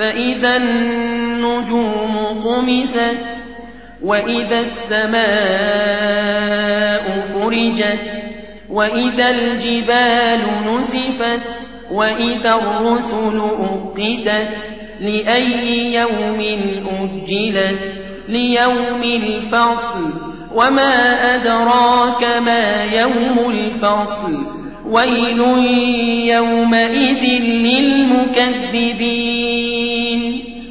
فإذا النجوم طمست وإذا السماء فرجت وإذا الجبال نسفت وإذا الرسل أقدت لأي يوم أجلت ليوم الفصل وما أدراك ما يوم الفصل ويل يومئذ للمكذبين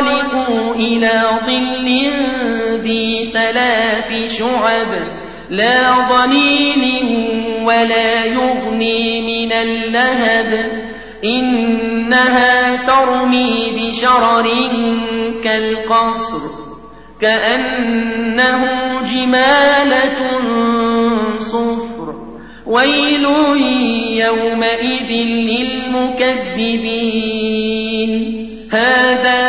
انطلقوا إلى ظل ذي ثلاث شعب لا ضليل ولا يغني من اللهب إنها ترمي بشرر كالقصر كأنه جمالة صفر ويل يومئذ للمكذبين